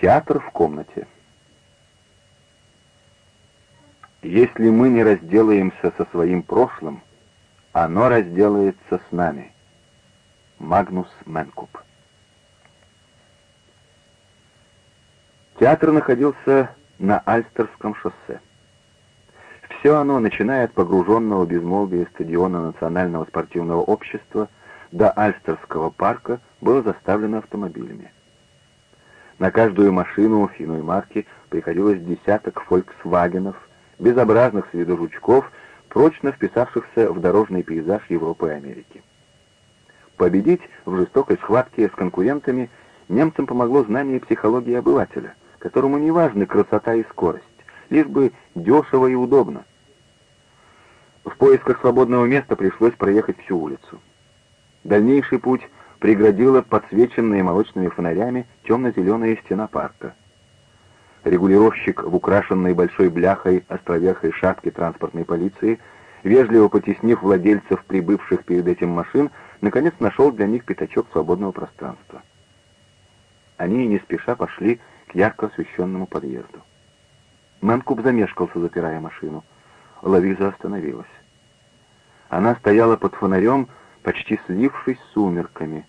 Театр в комнате. Если мы не разделаемся со своим прошлым, оно разделается с нами. Магнус Менкуп. Театр находился на Альстерском шоссе. Все оно, начиная от погруженного безмолвия стадиона Национального спортивного общества до Альстерского парка, было заставлено автомобилями. На каждую машину иной марки приходилось десяток «Фольксвагенов», безобразных с виду жучков, прочно вписавшихся в дорожный пейзаж Европы и Америки. Победить в жестокой схватке с конкурентами немцам помогло знание психологии обывателя, которому не важны красота и скорость, лишь бы дешево и удобно. В поисках свободного места пришлось проехать всю улицу. Дальнейший путь преградила подсвеченная молочными фонарями темно-зеленая стена парка. Регулировщик в украшенной большой бляхой островерхой шапке транспортной полиции, вежливо потеснив владельцев прибывших перед этим машин, наконец нашел для них пятачок свободного пространства. Они не спеша пошли к ярко освещенному подъезду. Мэнкуб замешкался, запирая машину. Лавиза остановилась. Она стояла под фонарем, почти слившись с сумерками.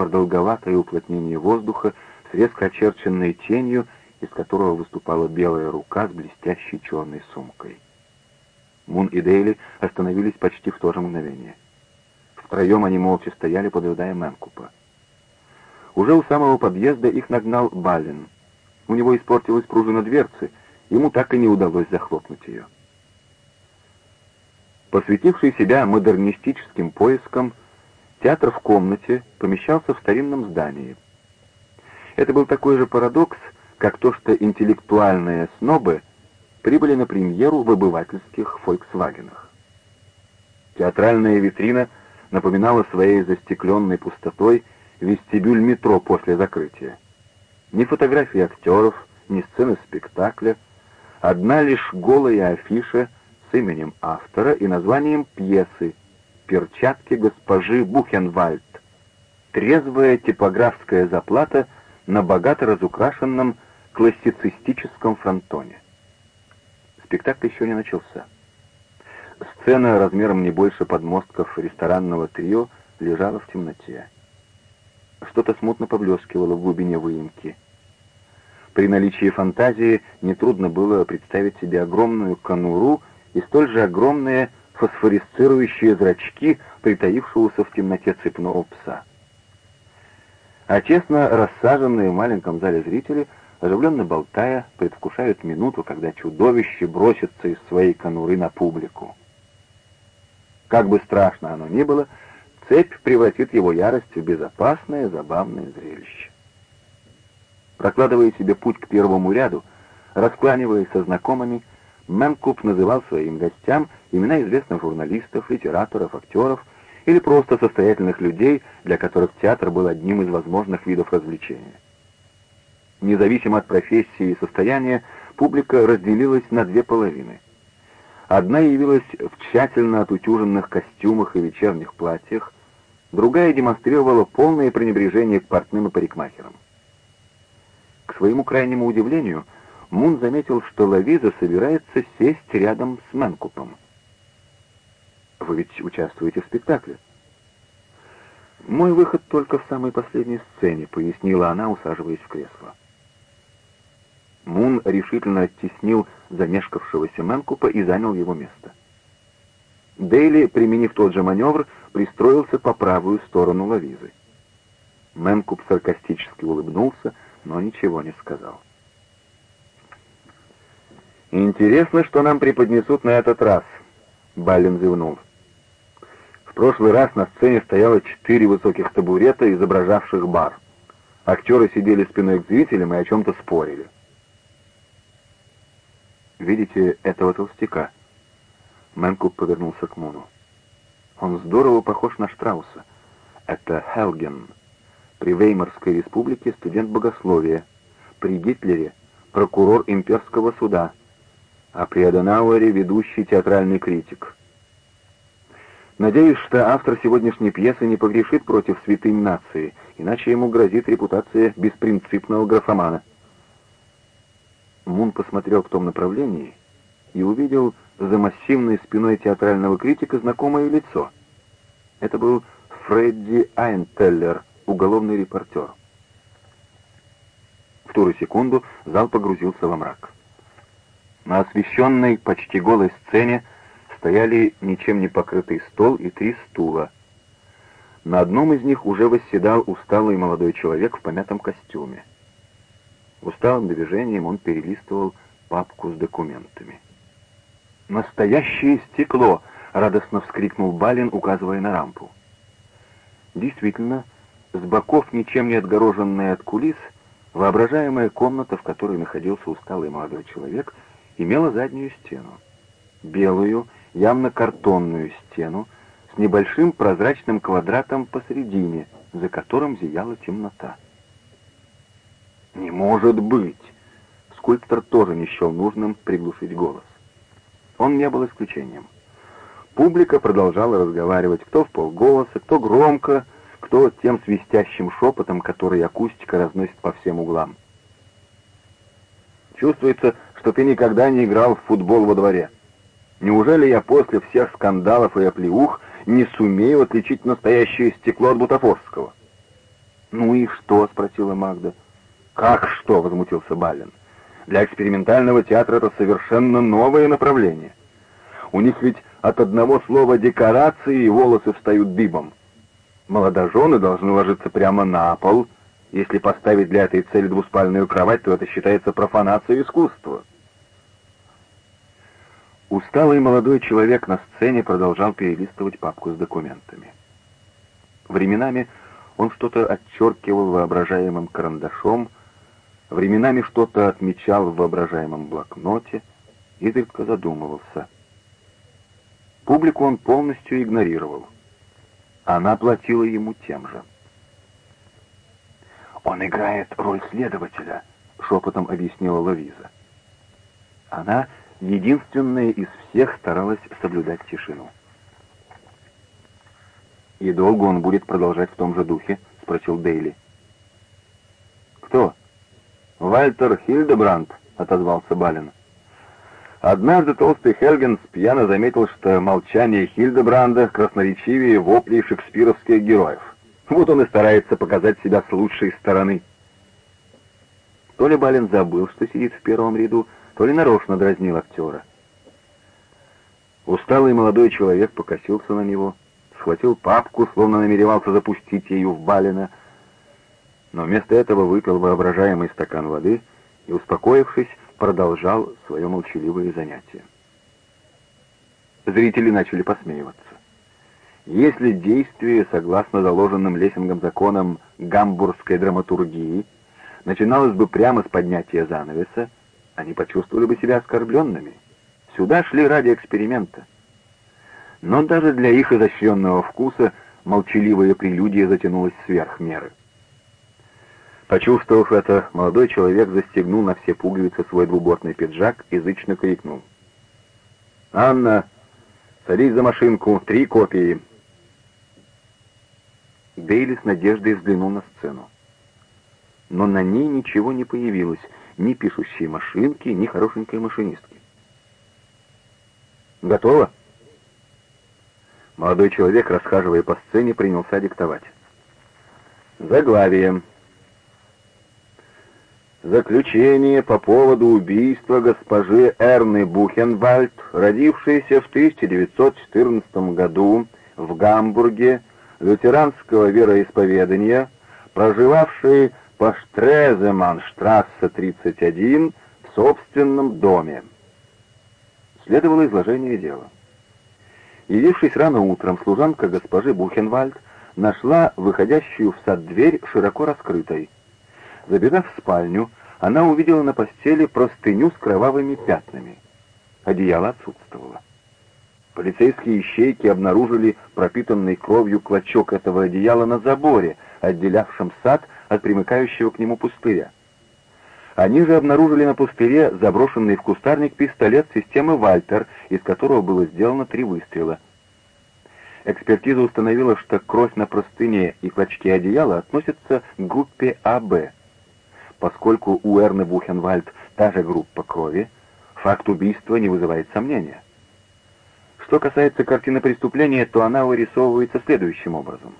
Продолговатое уплотнение воздуха с резко очерченной тенью из которого выступала белая рука с блестящей черной сумкой. Мун и Дейли остановились почти в то же мгновение. Втроем они молча стояли, поджидая Мэнкупа. Уже у самого подъезда их нагнал Баллин. У него испортилась пружина дверцы, ему так и не удалось захлопнуть ее. Посвятивший себя модернистическим поискам, театр в комнате помещался в старинном здании. Это был такой же парадокс, как то, что интеллектуальные снобы прибыли на премьеру в обывательских «Фольксвагенах». Театральная витрина напоминала своей застекленной пустотой вестибюль метро после закрытия. Ни фотографий актеров, ни сцены спектакля, одна лишь голая афиша с именем автора и названием пьесы «Перчатки госпожи Бухенвальд», трезвая типографская заплата на богато разукрашенном классицистическом фронтоне. Спектакль еще не начался. Сцена размером не больше подмостков ресторанного трио лежала в темноте. Что-то смутно поблескивало в глубине выемки. При наличии фантазии нетрудно было представить себе огромную конуру и столь же огромные фосфорисцирующие зрачки притаившегося в темноте цепного пса. А тесно рассаженные в маленьком зале зрители — оживленно болтая, предвкушают минуту, когда чудовище бросится из своей конуры на публику. Как бы страшно оно ни было, цепь превратит его ярость в безопасное, забавное зрелище. Прокладывая себе путь к первому ряду, раскланиваясь со знакомыми, Мэнкуп называл своим гостям имена известных журналистов, литераторов, актеров или просто состоятельных людей, для которых театр был одним из возможных видов развлечения. Независимо от профессии и состояния, публика разделилась на две половины. Одна явилась в тщательно отутюженных костюмах и вечерних платьях, другая демонстрировала полное пренебрежение к портным и парикмахерам. К своему крайнему удивлению, Мун заметил, что Лавиза собирается сесть рядом с Мэнкупом. «Вы ведь участвуете в спектакле?» «Мой выход только в самой последней сцене», — пояснила она, усаживаясь в кресло. Мун решительно оттеснил замешкавшегося Мэнкупа и занял его место. Дейли, применив тот же маневр, пристроился по правую сторону Лавизы. Мэнкуп саркастически улыбнулся, но ничего не сказал. «Интересно, что нам преподнесут на этот раз», — Баллин зевнул. В прошлый раз на сцене стояло четыре высоких табурета, изображавших бар. Актеры сидели спиной к зрителям и о чем-то спорили. Видите этого толстяка?» Мэнкуп повернулся к Муну. «Он здорово похож на Штрауса. Это Хелген. При Веймарской республике студент богословия. При Гитлере прокурор имперского суда. А при Аденауэре ведущий театральный критик. Надеюсь, что автор сегодняшней пьесы не погрешит против святынь нации, иначе ему грозит репутация беспринципного графомана». Мун посмотрел в том направлении и увидел за массивной спиной театрального критика знакомое лицо. Это был Фредди Айнтеллер, уголовный репортер. В ту секунду зал погрузился во мрак. На освещенной, почти голой сцене стояли ничем не покрытый стол и три стула. На одном из них уже восседал усталый молодой человек в помятом костюме. Усталым движением он перелистывал папку с документами. «Настоящее стекло!» — радостно вскрикнул Балин, указывая на рампу. Действительно, с боков, ничем не отгороженная от кулис, воображаемая комната, в которой находился усталый молодой человек, имела заднюю стену. Белую, явно картонную стену с небольшим прозрачным квадратом посередине, за которым зияла темнота. «Не может быть!» Скульптор тоже не счел нужным приглушить голос. Он не был исключением. Публика продолжала разговаривать, кто в полголоса, кто громко, кто тем свистящим шепотом, который акустика разносит по всем углам. Чувствуется, что ты никогда не играл в футбол во дворе. Неужели я после всех скандалов и оплеух не сумею отличить настоящее стекло от бутафорского? «Ну и что?» — спросила Магда. «Как что?» — возмутился Балин. «Для экспериментального театра это совершенно новое направление. У них ведь от одного слова «декорации» волосы встают дыбом. Молодожены должны ложиться прямо на пол. Если поставить для этой цели двуспальную кровать, то это считается профанацией искусства». Усталый молодой человек на сцене продолжал перелистывать папку с документами. Временами он что-то отчеркивал воображаемым карандашом, временами что-то отмечал в воображаемом блокноте, изредка задумывался. Публику он полностью игнорировал. Она платила ему тем же. «Он играет роль следователя», — шепотом объяснила Лавиза. Она единственная из всех старалась соблюдать тишину. «И долго он будет продолжать в том же духе?» — спросил Дейли. «Кто?» «Вальтер Хильдебранд», — отозвался Балин. Однажды толстый Хельгенс пьяно заметил, что молчание Хильдебранда красноречивее воплей шекспировских героев. Вот он и старается показать себя с лучшей стороны. То ли Балин забыл, что сидит в первом ряду, то ли нарочно дразнил актера. Усталый молодой человек покосился на него, схватил папку, словно намеревался запустить ею в Балина, но вместо этого выпил воображаемый стакан воды и, успокоившись, продолжал свое молчаливое занятие. Зрители начали посмеиваться. Если действие, согласно заложенным Лессингом законам гамбургской драматургии, начиналось бы прямо с поднятия занавеса, они почувствовали бы себя оскорбленными. Сюда шли ради эксперимента. Но даже для их изощренного вкуса молчаливая прелюдия затянулась сверх меры. Почувствовав это, молодой человек застегнул на все пуговицы свой двубортный пиджак и зычно крикнул. «Анна, садись за машинку, три копии!» Дейли с надеждой взглянул на сцену. Но на ней ничего не появилось, ни пишущей машинки, ни хорошенькой машинистки. «Готово?» Молодой человек, расхаживая по сцене, принялся диктовать. Заглавие. Заключение по поводу убийства госпожи Эрны Бухенвальд, родившейся в 1914 году в Гамбурге, лютеранского вероисповедания, проживавшей по Штреземанштрассе 31 в собственном доме. Следовало изложение дела. Явившись рано утром, служанка госпожи Бухенвальд нашла выходящую в сад дверь широко раскрытой. Забежав в спальню, она увидела на постели простыню с кровавыми пятнами. Одеяло отсутствовало. Полицейские ищейки обнаружили пропитанный кровью клочок этого одеяла на заборе, отделявшем сад от примыкающего к нему пустыря. Они же обнаружили на пустыре заброшенный в кустарник пистолет системы «Вальтер», из которого было сделано три выстрела. Экспертиза установила, что кровь на простыне и клочки одеяла относятся к группе АБ. Поскольку у Эрны Бухенвальд та же группа крови, факт убийства не вызывает сомнения. Что касается картины преступления, то она вырисовывается следующим образом.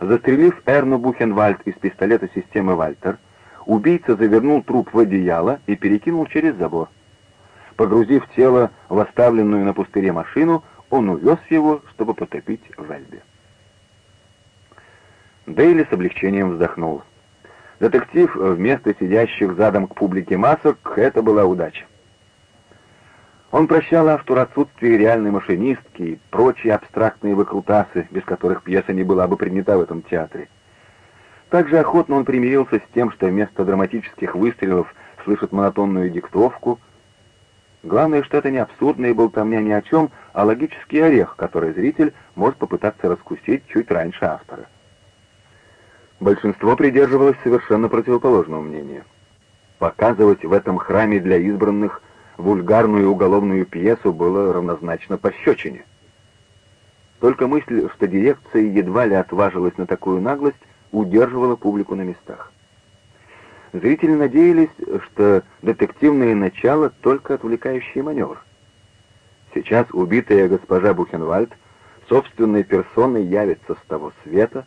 Застрелив Эрну Бухенвальд из пистолета системы «Вальтер», убийца завернул труп в одеяло и перекинул через забор. Погрузив тело в оставленную на пустыре машину, он увез его, чтобы потопить в Эльбе. Дейли с облегчением вздохнул. Детектив вместо сидящих задом к публике масок — это была удача. Он прощал автору отсутствие реальной машинистки и прочие абстрактные выкрутасы, без которых пьеса не была бы принята в этом театре. Также охотно он примирился с тем, что вместо драматических выстрелов слышит монотонную диктовку. Главное, что это не абсурдная болтовня ни о чем, а логический орех, который зритель может попытаться раскусить чуть раньше автора. Большинство придерживалось совершенно противоположного мнения. Показывать в этом храме для избранных вульгарную уголовную пьесу было равнозначно пощечине. Только мысль, что дирекция едва ли отважилась на такую наглость, удерживала публику на местах. Зрители надеялись, что детективное начало — только отвлекающий маневр. Сейчас убитая госпожа Бухенвальд собственной персоной явится с того света,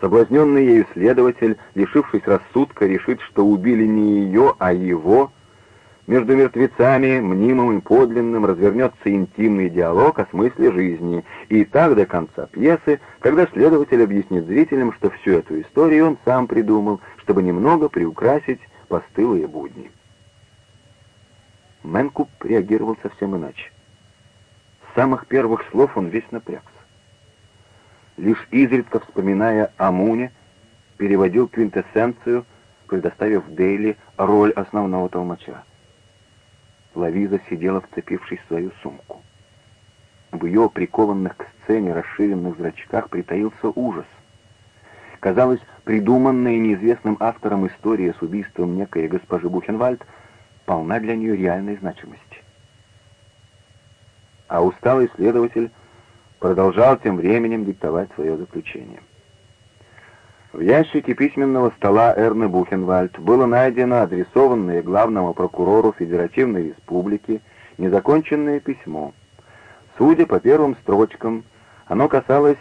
соблазненный ею следователь, лишившись рассудка, решит, что убили не ее, а его — между мертвецами, мнимым и подлинным, развернется интимный диалог о смысле жизни. И так до конца пьесы, когда следователь объяснит зрителям, что всю эту историю он сам придумал, чтобы немного приукрасить постылые будни. Мэнкуп реагировал совсем иначе. С самых первых слов он весь напрягся. Лишь изредка вспоминая о Муне, переводил квинтэссенцию, предоставив Дейли роль основного толмача. Лавиза сидела, вцепившись в свою сумку. В ее прикованных к сцене расширенных зрачках притаился ужас. Казалось, придуманная неизвестным автором история с убийством некой госпожи Бухенвальд полна для нее реальной значимости. А усталый следователь продолжал тем временем диктовать свое заключение. В ящике письменного стола Эрны Бухенвальд было найдено адресованное главному прокурору Федеративной Республики незаконченное письмо. Судя по первым строчкам, оно касалось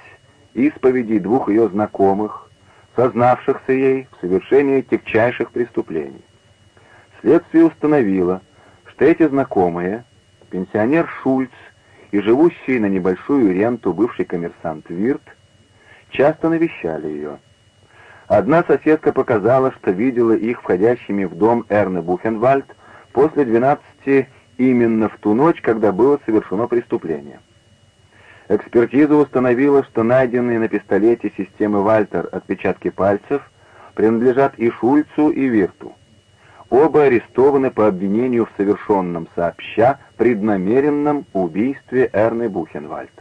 исповедей двух ее знакомых, сознавшихся ей в совершении тягчайших преступлений. Следствие установило, что эти знакомые, пенсионер Шульц и живущий на небольшую ренту бывший коммерсант Вирт, часто навещали ее. Одна соседка показала, что видела их входящими в дом Эрны Бухенвальд после 12 именно в ту ночь, когда было совершено преступление. Экспертиза установила, что найденные на пистолете системы Вальтер отпечатки пальцев принадлежат и Шульцу, и Вирту. Оба арестованы по обвинению в совершенном сообща преднамеренном убийстве Эрны Бухенвальд.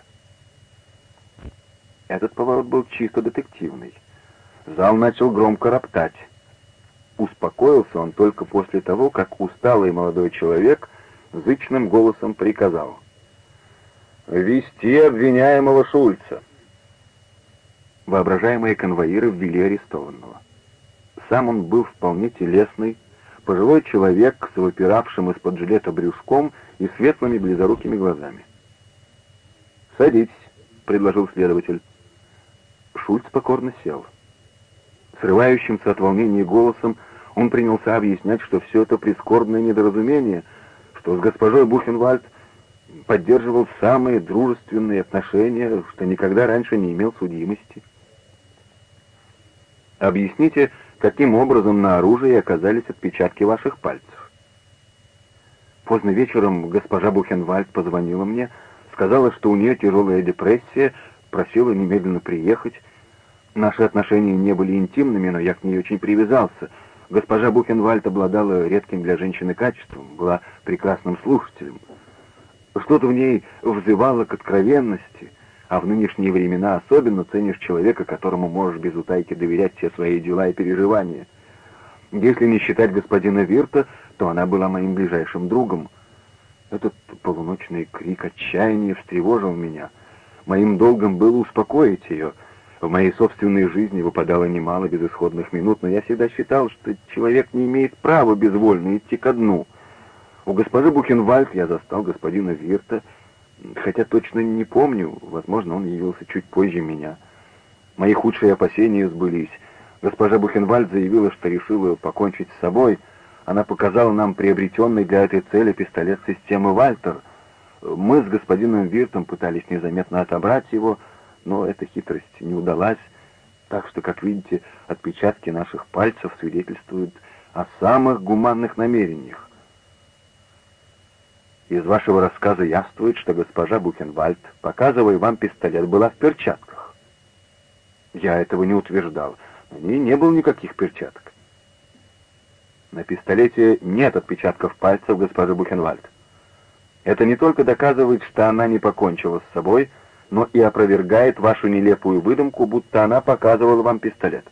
Этот поворот был чисто детективный. Зал начал громко роптать. Успокоился он только после того, как усталый молодой человек зычным голосом приказал. «Вести обвиняемого Шульца!» Воображаемые конвоиры ввели арестованного. Сам он был вполне телесный, пожилой человек с выпиравшим из-под жилета брюшком и светлыми близорукими глазами. «Садитесь», — предложил следователь. Шульц покорно сел. Срывающимся от волнения голосом он принялся объяснять, что все это прискорбное недоразумение, что с госпожой Бухенвальд поддерживал самые дружественные отношения, что никогда раньше не имел судимости. Объясните, каким образом на оружии оказались отпечатки ваших пальцев. Поздно вечером госпожа Бухенвальд позвонила мне, сказала, что у нее тяжелая депрессия, просила немедленно приехать, Наши отношения не были интимными, но я к ней очень привязался. Госпожа Бухенвальд обладала редким для женщины качеством, была прекрасным слушателем. Что-то в ней взывало к откровенности, а в нынешние времена особенно ценишь человека, которому можешь без утайки доверять все свои дела и переживания. Если не считать господина Вирта, то она была моим ближайшим другом. Этот полуночный крик отчаяния встревожил меня. Моим долгом было успокоить ее — В моей собственной жизни выпадало немало безысходных минут, но я всегда считал, что человек не имеет права безвольно идти ко дну. У госпожи Бухенвальд я застал господина Вирта, хотя точно не помню, возможно, он явился чуть позже меня. Мои худшие опасения сбылись. Госпожа Бухенвальд заявила, что решила покончить с собой. Она показала нам приобретенный для этой цели пистолет системы «Вальтер». Мы с господином Виртом пытались незаметно отобрать его, но эта хитрость не удалась, так что, как видите, отпечатки наших пальцев свидетельствуют о самых гуманных намерениях. Из вашего рассказа явствует, что госпожа Бухенвальд, показывая вам пистолет, была в перчатках. Я этого не утверждал. На ней не было никаких перчаток. На пистолете нет отпечатков пальцев госпожи Бухенвальд. Это не только доказывает, что она не покончила с собой, но и опровергает вашу нелепую выдумку, будто она показывала вам пистолет.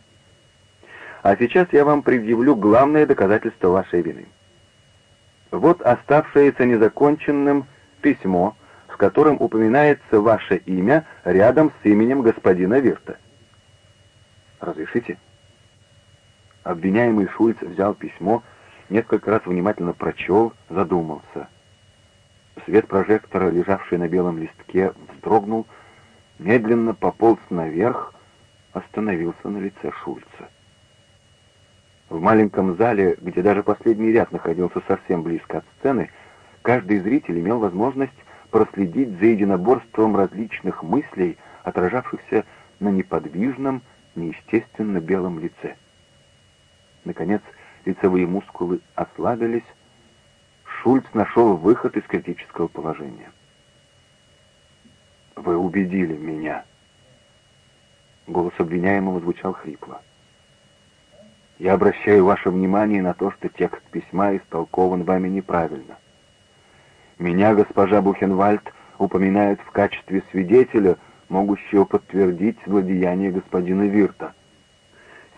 А сейчас я вам предъявлю главное доказательство вашей вины. Вот оставшееся незаконченным письмо, в котором упоминается ваше имя рядом с именем господина Вирта. Разрешите? Обвиняемый Шульц взял письмо, несколько раз внимательно прочел, задумался — Свет прожектора, лежавший на белом листке, вздрогнул, медленно пополз наверх, остановился на лице Шульца. В маленьком зале, где даже последний ряд находился совсем близко от сцены, каждый зритель имел возможность проследить за единоборством различных мыслей, отражавшихся на неподвижном, неестественно белом лице. Наконец, лицевые мускулы ослабились, Шульц нашел выход из критического положения. «Вы убедили меня». Голос обвиняемого звучал хрипло. «Я обращаю ваше внимание на то, что текст письма истолкован вами неправильно. Меня госпожа Бухенвальд упоминает в качестве свидетеля, могущего подтвердить злодеяние господина Вирта.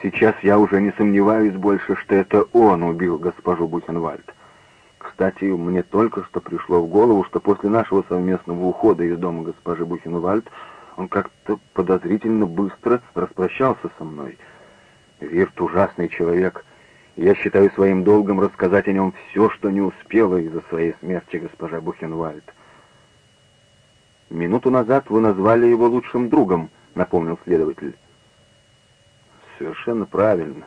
Сейчас я уже не сомневаюсь больше, что это он убил госпожу Бухенвальд. Кстати, мне только что пришло в голову, что после нашего совместного ухода из дома госпожи Бухенвальд он как-то подозрительно быстро распрощался со мной. Вирт ужасный человек. Я считаю своим долгом рассказать о нем все, что не успела из-за своей смерти госпожа Бухенвальд. «Минуту назад вы назвали его лучшим другом», — напомнил следователь. «Совершенно правильно.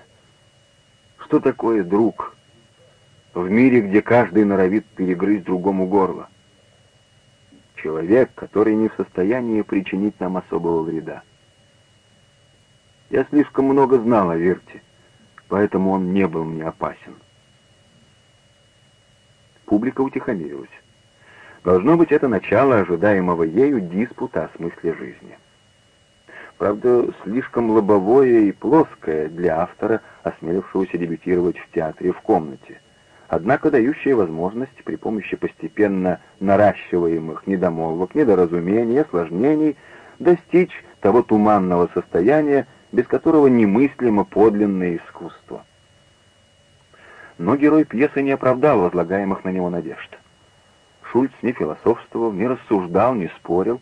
Что такое друг?» В мире, где каждый норовит перегрызть другому горло. Человек, который не в состоянии причинить нам особого вреда. Я слишком много знал о Верте, поэтому он не был мне опасен. Публика утихомирилась. Должно быть, это начало ожидаемого ею диспута о смысле жизни. Правда, слишком лобовое и плоское для автора, осмелившегося дебютировать в театре в комнате — однако дающая возможность при помощи постепенно наращиваемых недомолвок, недоразумений, осложнений достичь того туманного состояния, без которого немыслимо подлинное искусство. Но герой пьесы не оправдал возлагаемых на него надежд. Шульц не философствовал, не рассуждал, не спорил.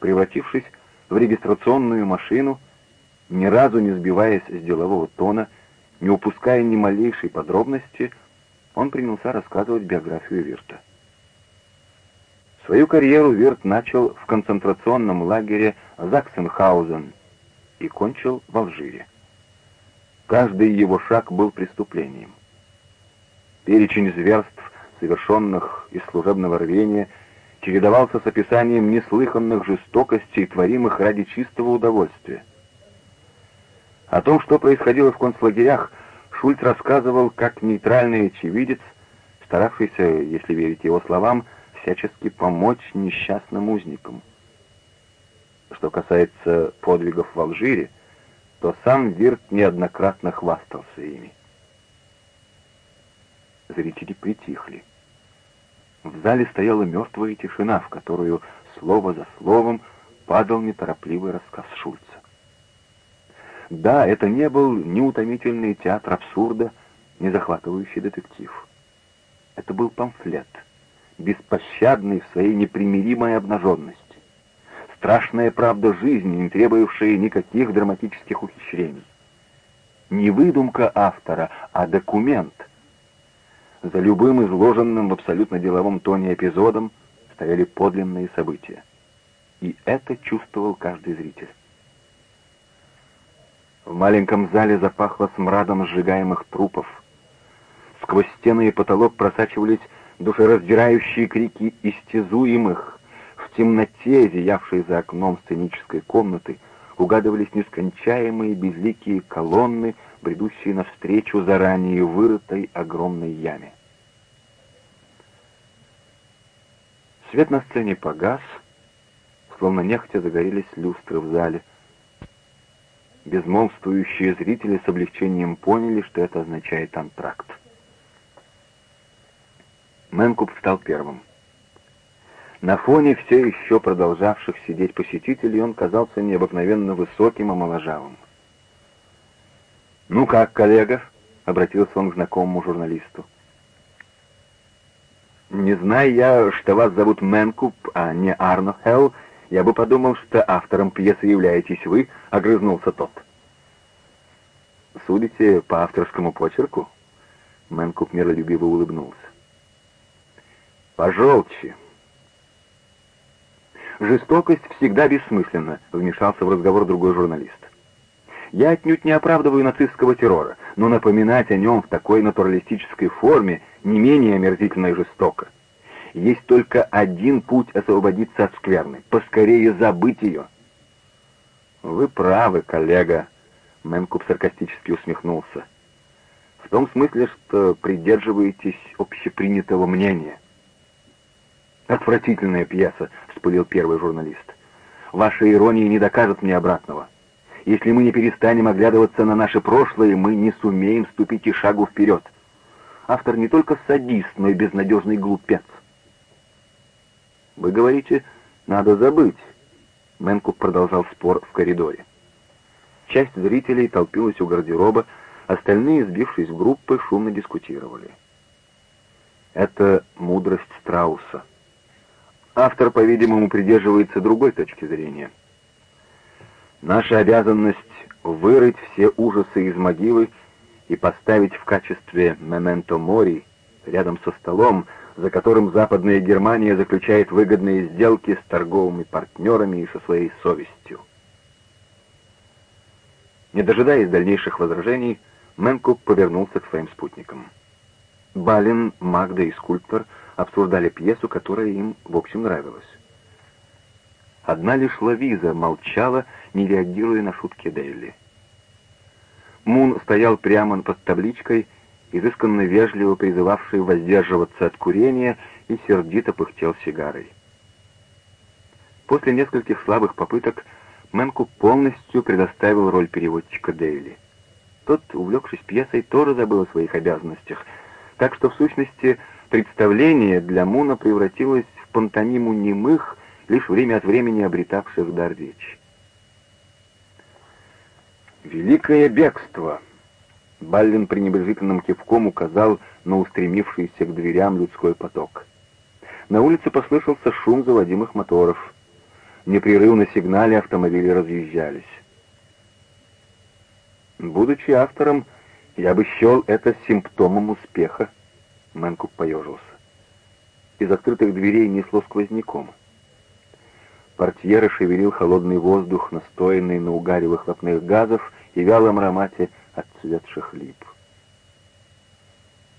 Превратившись в регистрационную машину, ни разу не сбиваясь с делового тона, не упуская ни малейшей подробности, он принялся рассказывать биографию Вирта. Свою карьеру Вирт начал в концентрационном лагере Заксенхаузен и кончил в Алжире. Каждый его шаг был преступлением. Перечень зверств, совершенных из служебного рвения, чередовался с описанием неслыханных жестокостей, творимых ради чистого удовольствия. О том, что происходило в концлагерях, Шульц рассказывал, как нейтральный очевидец, старавшийся, если верить его словам, всячески помочь несчастным узникам. Что касается подвигов в Алжире, то сам Вирт неоднократно хвастался ими. Зрители притихли. В зале стояла мертвая тишина, в которую слово за словом падал неторопливый рассказ Шульца. Да, это не был ни утомительный театр абсурда, ни захватывающий детектив. Это был памфлет, беспощадный в своей непримиримой обнаженности. страшная правда жизни, не требующая никаких драматических ухищрений. Не выдумка автора, а документ. За любым изложенным в абсолютно деловом тоне эпизодом стояли подлинные события. И это чувствовал каждый зритель. В маленьком зале запахло смрадом сжигаемых трупов. Сквозь стены и потолок просачивались душераздирающие крики истязуемых. В темноте, зиявшей за окном сценической комнаты, угадывались нескончаемые безликие колонны, бредущие навстречу заранее вырытой огромной яме. Свет на сцене погас, словно нехотя загорелись люстры в зале. Безмолвствующие зрители с облегчением поняли, что это означает антракт. Мэнкуб встал первым. На фоне все еще продолжавших сидеть посетителей он казался необыкновенно высоким и моложавым. «Ну как, коллега?» — обратился он к знакомому журналисту. «Не зная я, что вас зовут Мэнкуб, а не Арно Хелл, я бы подумал, что автором пьесы являетесь вы», — огрызнулся тот. «Судите по авторскому почерку?» Мэнкуб миролюбиво улыбнулся. «Пожелче». «Жестокость всегда бессмысленна», — вмешался в разговор другой журналист. «Я отнюдь не оправдываю нацистского террора, но напоминать о нем в такой натуралистической форме не менее омерзительно и жестоко. Есть только один путь освободиться от скверны — поскорее забыть ее». «Вы правы, коллега», — Мэнкуб саркастически усмехнулся. «В том смысле, что придерживаетесь общепринятого мнения». «Отвратительная пьеса», — вспылил первый журналист. «Ваша ирония не докажет мне обратного. Если мы не перестанем оглядываться на наше прошлое, мы не сумеем ступить и шагу вперед. Автор не только садист, но и безнадежный глупец». «Вы говорите, надо забыть», — Мэнкуп продолжал спор в коридоре. Часть зрителей толпилась у гардероба, остальные, сбившись в группы, шумно дискутировали. Это мудрость страуса. Автор, по-видимому, придерживается другой точки зрения. Наша обязанность — вырыть все ужасы из могилы и поставить в качестве «мементо мори» рядом со столом, за которым Западная Германия заключает выгодные сделки с торговыми партнерами и со своей совестью. Не дожидаясь дальнейших возражений, Мэнкуп повернулся к своим спутникам. Балин, Магда и скульптор — обсуждали пьесу, которая им, в общем, нравилась. Одна лишь Лавиза молчала, не реагируя на шутки Дейли. Мун стоял прямо под табличкой, изысканно вежливо призывавший воздерживаться от курения, и сердито пыхтел сигарой. После нескольких слабых попыток Мэнку полностью предоставил роль переводчика Дейли. Тот, увлекшись пьесой, тоже забыл о своих обязанностях, так что, в сущности, Представление для Муна превратилось в пантомиму немых, лишь время от времени обретавших дар речи. «Великое бегство!» Баллин пренебрежительным кивком указал на устремившийся к дверям людской поток. На улице послышался шум заводимых моторов. Непрерывно сигнале автомобили разъезжались. Будучи автором, я бы счел это симптомом успеха. Мэнкуп поежился. Из открытых дверей несло сквозняком. Портьера шевелил холодный воздух, настоянный на угаре выхлопных газов и вялом аромате отцветших лип.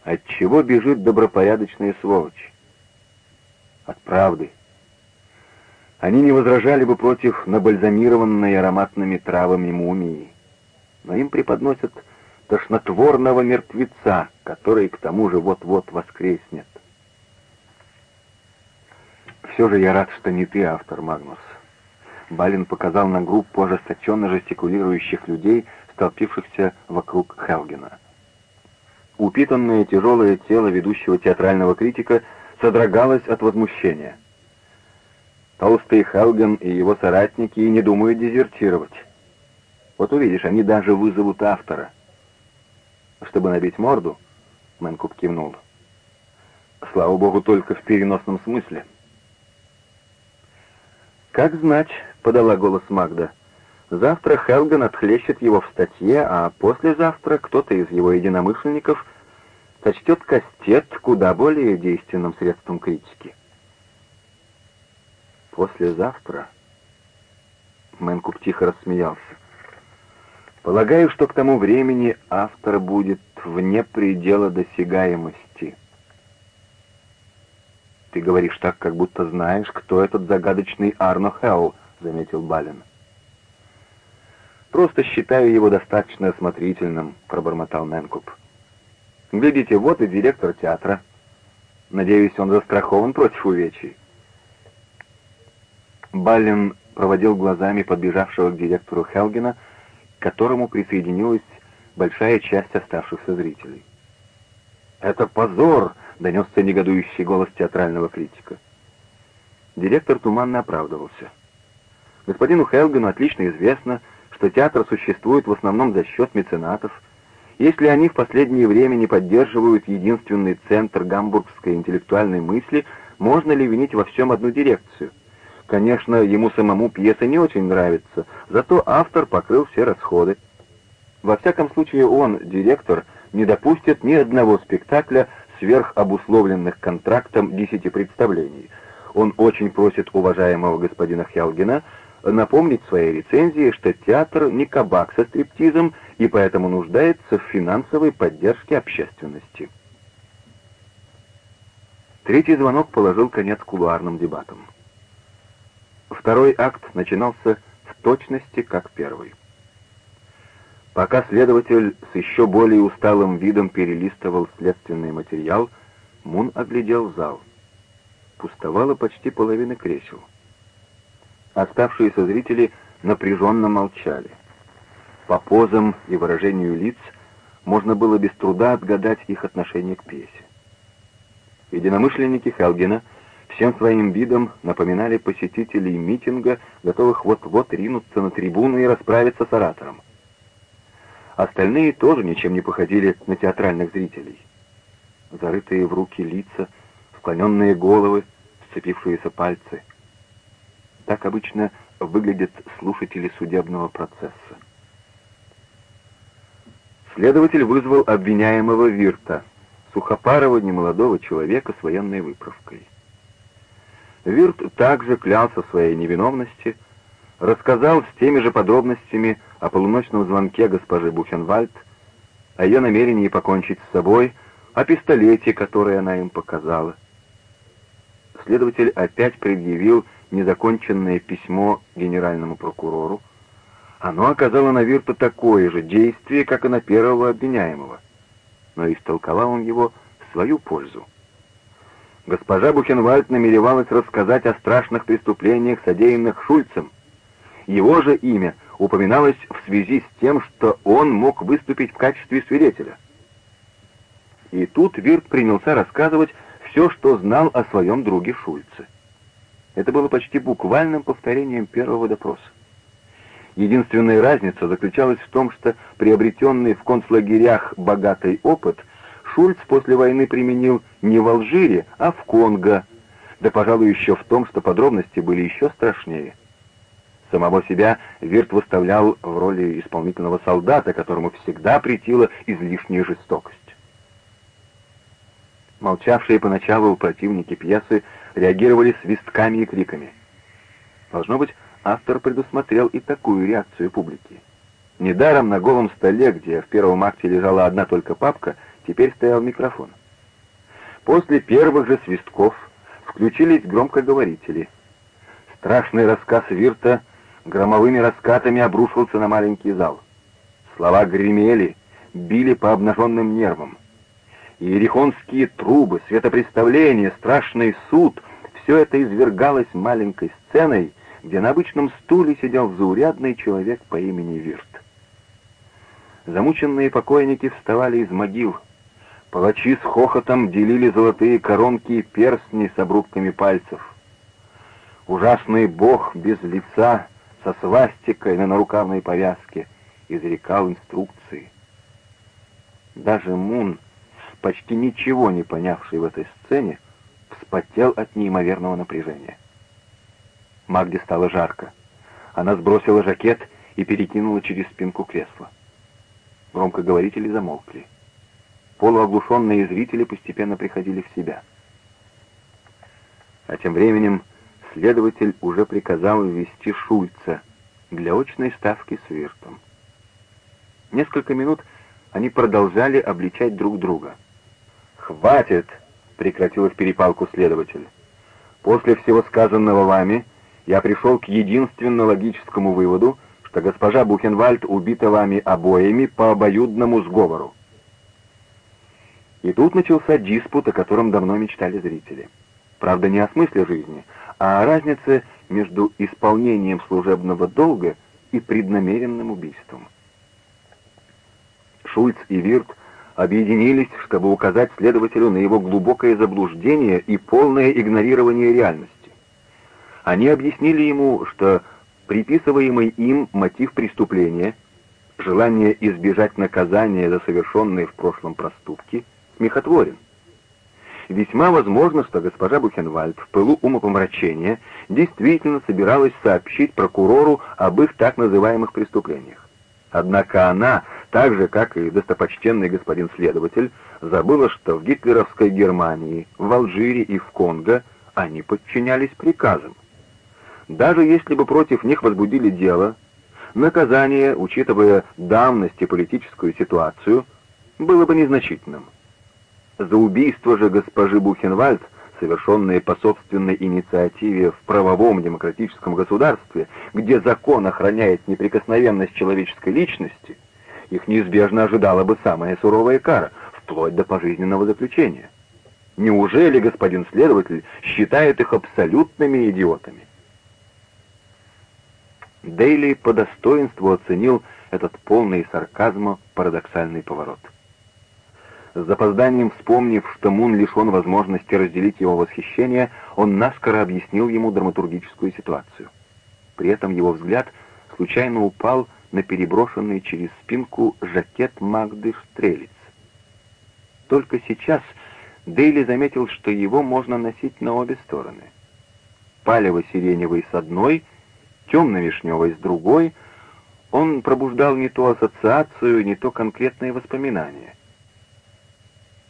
От чего бежит добропорядочная сволочь? От правды. Они не возражали бы против набальзамированной ароматными травами мумии, но им преподносят тошнотворного мертвеца, который к тому же вот-вот воскреснет. Все же я рад, что не ты автор, Магнус. Балин показал на группу ожесточенно жестикулирующих людей, столпившихся вокруг Хелгена. Упитанное тяжелое тело ведущего театрального критика содрогалось от возмущения. Толстый Хелген и его соратники не думают дезертировать. Вот увидишь, они даже вызовут автора — чтобы набить морду?» Мэнкуб кивнул. «Слава богу, только в переносном смысле». «Как знать», — подала голос Магда. «Завтра Хелган отхлещет его в статье, а послезавтра кто-то из его единомышленников сочтет кастет куда более действенным средством критики». «Послезавтра?» Мэнкуп тихо рассмеялся. «Полагаю, что к тому времени автор будет вне предела досягаемости». «Ты говоришь так, как будто знаешь, кто этот загадочный Арно Хелл», — заметил Балин. «Просто считаю его достаточно осмотрительным», — пробормотал Мэнкуп. «Глядите, вот и директор театра. Надеюсь, он застрахован против увечий». Баллин проводил глазами подбежавшего к директору Хелгена, к которому присоединилась большая часть оставшихся зрителей. «Это позор!» — донесся негодующий голос театрального критика. Директор туманно оправдывался. Господину Хелгену отлично известно, что театр существует в основном за счет меценатов. Если они в последнее время не поддерживают единственный центр гамбургской интеллектуальной мысли, можно ли винить во всем одну дирекцию? Конечно, ему самому пьеса не очень нравится, зато автор покрыл все расходы. Во всяком случае, он, директор, не допустит ни одного спектакля сверх обусловленных контрактом десяти представлений. Он очень просит уважаемого господина Хелгена напомнить в своей рецензии, что театр не кабак со стриптизом и поэтому нуждается в финансовой поддержке общественности. Третий звонок положил конец кулуарным дебатам. Второй акт начинался в точности, как первый. Пока следователь с еще более усталым видом перелистывал следственный материал, Мун оглядел зал. Пустовала почти половина кресел. Оставшиеся зрители напряженно молчали. По позам и выражению лиц можно было без труда отгадать их отношение к пьесе. Единомышленники Хелгена всем своим видом напоминали посетителей митинга, готовых вот-вот ринуться на трибуну и расправиться с оратором. Остальные тоже ничем не походили на театральных зрителей. Зарытые в руки лица, склоненные головы, сцепившиеся пальцы. Так обычно выглядят слушатели судебного процесса. Следователь вызвал обвиняемого Вирта, сухопарого немолодого человека с военной выправкой. Вирт также клялся своей невиновности, рассказал с теми же подробностями о полуночном звонке госпожи Бухенвальд, о ее намерении покончить с собой, о пистолете, который она им показала. Следователь опять предъявил незаконченное письмо генеральному прокурору. Оно оказало на Вирта такое же действие, как и на первого обвиняемого, но истолковал он его в свою пользу. Госпожа Бухенвальд намеревалась рассказать о страшных преступлениях, содеянных Шульцем. Его же имя — упоминалось в связи с тем, что он мог выступить в качестве свидетеля. И тут Вирт принялся рассказывать все, что знал о своем друге Шульце. Это было почти буквальным повторением первого допроса. Единственная разница заключалась в том, что приобретенный в концлагерях богатый опыт Шульц после войны применил не в Алжире, а в Конго, да, пожалуй, еще в том, что подробности были еще страшнее. Самого себя Вирт выставлял в роли исполнительного солдата, которому всегда претила излишняя жестокость. Молчавшие поначалу противники пьесы реагировали свистками и криками. Должно быть, автор предусмотрел и такую реакцию публики. Недаром на голом столе, где в первом акте лежала одна только папка, теперь стоял микрофон. После первых же свистков включились громкоговорители. Страшный рассказ Вирта громовыми раскатами обрушился на маленький зал. Слова гремели, били по обнаженным нервам. Иерихонские трубы, светопреставление, страшный суд — все это извергалось маленькой сценой, где на обычном стуле сидел заурядный человек по имени Вирт. Замученные покойники вставали из могил. Палачи с хохотом делили золотые коронки и перстни с обрубками пальцев. Ужасный бог без лица — со свастикой на нарукавной повязке, изрекал инструкции. Даже Мун, почти ничего не понявший в этой сцене, вспотел от неимоверного напряжения. Магде стало жарко. Она сбросила жакет и перекинула через спинку кресла. Громкоговорители замолкли. Полуоглушенные зрители постепенно приходили в себя. А тем временем следователь уже приказал ввести Шульца для очной ставки с Виртом. Несколько минут они продолжали обличать друг друга. «Хватит!» — прекратил их перепалку следователь. «После всего сказанного вами я пришел к единственно логическому выводу, что госпожа Бухенвальд убита вами обоими по обоюдному сговору. И тут начался диспут, о котором давно мечтали зрители. Правда, не о смысле жизни, а о разнице между исполнением служебного долга и преднамеренным убийством. Шульц и Вирт объединились, чтобы указать следователю на его глубокое заблуждение и полное игнорирование реальности. Они объяснили ему, что приписываемый им мотив преступления, желание избежать наказания за совершенные в прошлом проступки, смехотворен. Весьма возможно, что госпожа Бухенвальд в пылу умопомрачения действительно собиралась сообщить прокурору об их так называемых преступлениях. Однако она, так же, как и достопочтенный господин следователь, забыла, что в гитлеровской Германии, в Алжире и в Конго они подчинялись приказам. Даже если бы против них возбудили дело, наказание, учитывая давность и политическую ситуацию, было бы незначительным. За убийство же госпожи Бухенвальд, совершенное по собственной инициативе в правовом демократическом государстве, где закон охраняет неприкосновенность человеческой личности, их неизбежно ожидала бы самая суровая кара, вплоть до пожизненного заключения. Неужели господин следователь считает их абсолютными идиотами? Дейли по достоинству оценил этот полный сарказма парадоксальный поворот. С запозданием вспомнив, что Мун лишен возможности разделить его восхищение, он наскоро объяснил ему драматургическую ситуацию. При этом его взгляд случайно упал на переброшенный через спинку жакет Магды Штрелиц. Только сейчас Дейли заметил, что его можно носить на обе стороны. Палево-сиреневый с одной, темно-вишневый с другой, он пробуждал не то ассоциацию, не то конкретные воспоминания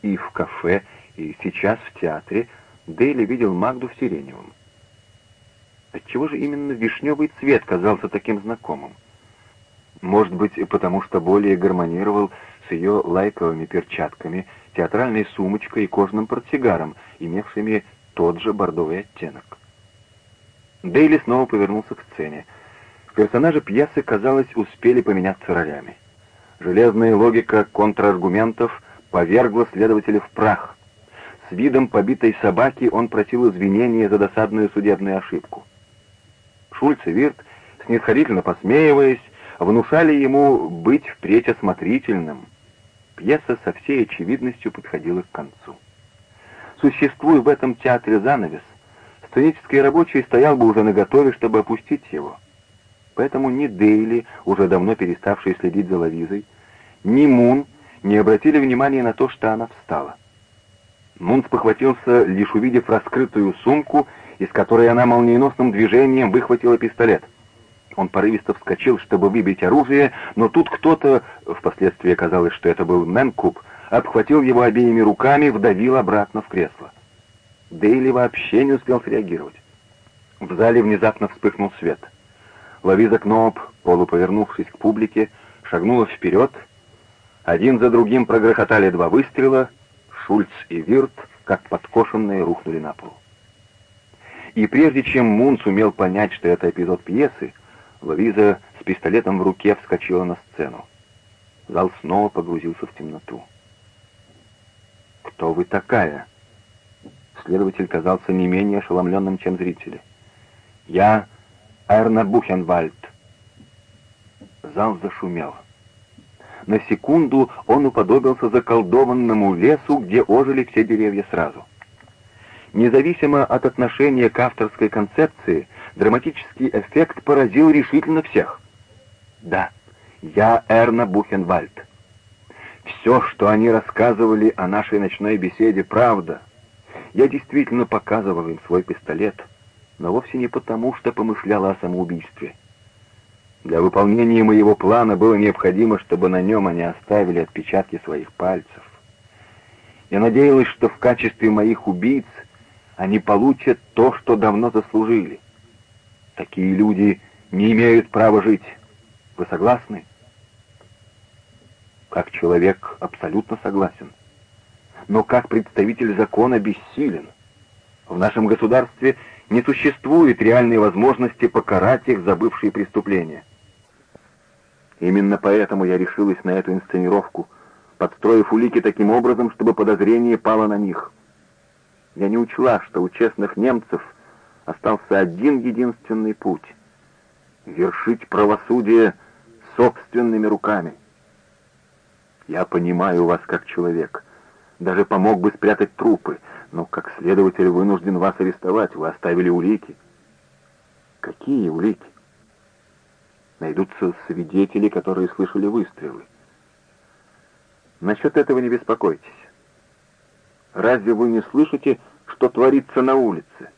и в кафе, и сейчас в театре Дейли видел Магду в сиреневом. Отчего же именно вишневый цвет казался таким знакомым? Может быть, потому что более гармонировал с ее лайковыми перчатками, театральной сумочкой и кожаным портсигаром, имевшими тот же бордовый оттенок. Дейли снова повернулся к сцене. Персонажи пьесы, казалось, успели поменяться ролями. Железная логика контраргументов повергла следователя в прах. С видом побитой собаки он просил извинения за досадную судебную ошибку. Шульц и Вирт, снисходительно посмеиваясь, внушали ему быть впредь осмотрительным. Пьеса со всей очевидностью подходила к концу. Существуя в этом театре занавес, сценический рабочий стоял бы уже наготове, чтобы опустить его. Поэтому ни Дейли, уже давно переставший следить за Лавизой, ни Мун, не обратили внимания на то, что она встала. Мунц похватился, лишь увидев раскрытую сумку, из которой она молниеносным движением выхватила пистолет. Он порывисто вскочил, чтобы выбить оружие, но тут кто-то, впоследствии оказалось, что это был Менкуб, обхватил его обеими руками, вдавил обратно в кресло. Дейли вообще не успел среагировать. В зале внезапно вспыхнул свет. Лавиза Кноп, полуповернувшись к публике, шагнула вперед один за другим прогрохотали два выстрела, Шульц и Вирт, как подкошенные, рухнули на пол. И прежде чем Мун сумел понять, что это эпизод пьесы, Луиза с пистолетом в руке вскочила на сцену. Зал снова погрузился в темноту. «Кто вы такая?» Следователь казался не менее ошеломленным, чем зрители. «Я Эрна Бухенвальд». Зал зашумел. На секунду он уподобился заколдованному лесу, где ожили все деревья сразу. Независимо от отношения к авторской концепции, драматический эффект поразил решительно всех. Да, я Эрна Бухенвальд. Все, что они рассказывали о нашей ночной беседе, правда. Я действительно показывал им свой пистолет. но вовсе не потому, что помышляла о самоубийстве. Для выполнения моего плана было необходимо, чтобы на нем они оставили отпечатки своих пальцев. Я надеялась, что в качестве моих убийц они получат то, что давно заслужили. Такие люди не имеют права жить. Вы согласны? Как человек абсолютно согласен. Но как представитель закона бессилен. В нашем государстве не существует реальной возможности покарать их за бывшие преступления. Именно поэтому я решилась на эту инсценировку, подстроив улики таким образом, чтобы подозрение пало на них. Я не учла, что у честных немцев остался один единственный путь — вершить правосудие собственными руками. Я понимаю вас как человек, даже помог бы спрятать трупы, но как следователь вынужден вас арестовать, вы оставили улики. Какие улики? Найдутся свидетели, которые слышали выстрелы. Насчет этого не беспокойтесь. Разве вы не слышите, что творится на улице?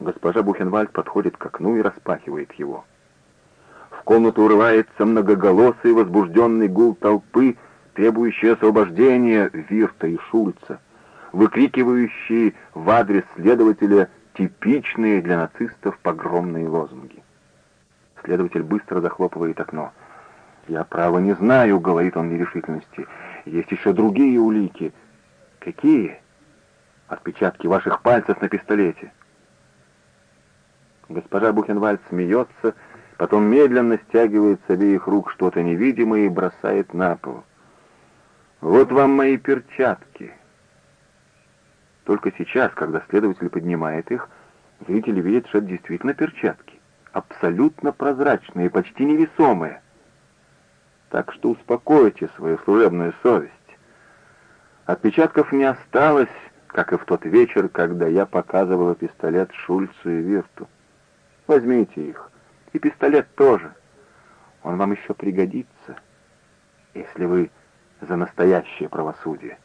Госпожа Бухенвальд подходит к окну и распахивает его. В комнату урывается многоголосый возбужденный гул толпы, требующий освобождения Вирта и Шульца, выкрикивающие в адрес следователя типичные для нацистов погромные лозунги. Следователь быстро захлопывает окно. «Я, право, не знаю», — говорит он в нерешительности. «Есть еще другие улики». «Какие?» «Отпечатки ваших пальцев на пистолете». Госпожа Бухенвальд смеется, потом медленно стягивает с обеих рук что-то невидимое и бросает на пол. «Вот вам мои перчатки». Только сейчас, когда следователь поднимает их, зрители видят, что это действительно перчатки абсолютно прозрачные, почти невесомые. Так что успокойте свою служебную совесть. Отпечатков не осталось, как и в тот вечер, когда я показывала пистолет Шульцу и Вирту. Возьмите их. И пистолет тоже. Он вам еще пригодится, если вы за настоящее правосудие.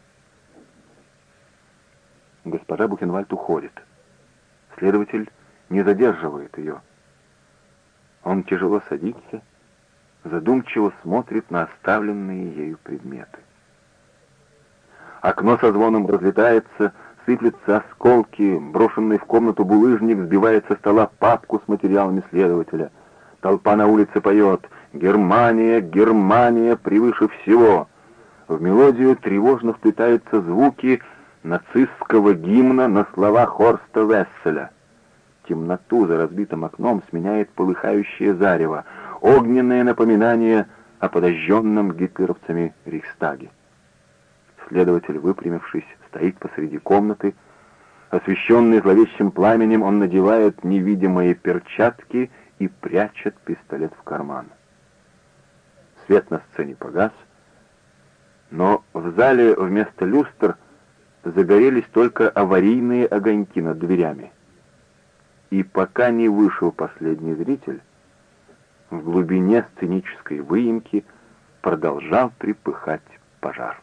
Госпожа Бухенвальд уходит. Следователь не задерживает ее. Он тяжело садится, задумчиво смотрит на оставленные ею предметы. Окно со звоном разлетается, сыплются осколки, брошенный в комнату булыжник сбивает со стола папку с материалами следователя. Толпа на улице поет «Германия, Германия превыше всего!» В мелодию тревожно вплетаются звуки нацистского гимна на слова Хорста Весселя — Темноту за разбитым окном сменяет полыхающее зарево, огненное напоминание о подожженном гитлеровцами Рейхстаге. Следователь, выпрямившись, стоит посреди комнаты. Освещенный зловещим пламенем, он надевает невидимые перчатки и прячет пистолет в карман. Свет на сцене погас, но в зале вместо люстр загорелись только аварийные огоньки над дверями и пока не вышел последний зритель, в глубине сценической выемки продолжал припыхать пожар.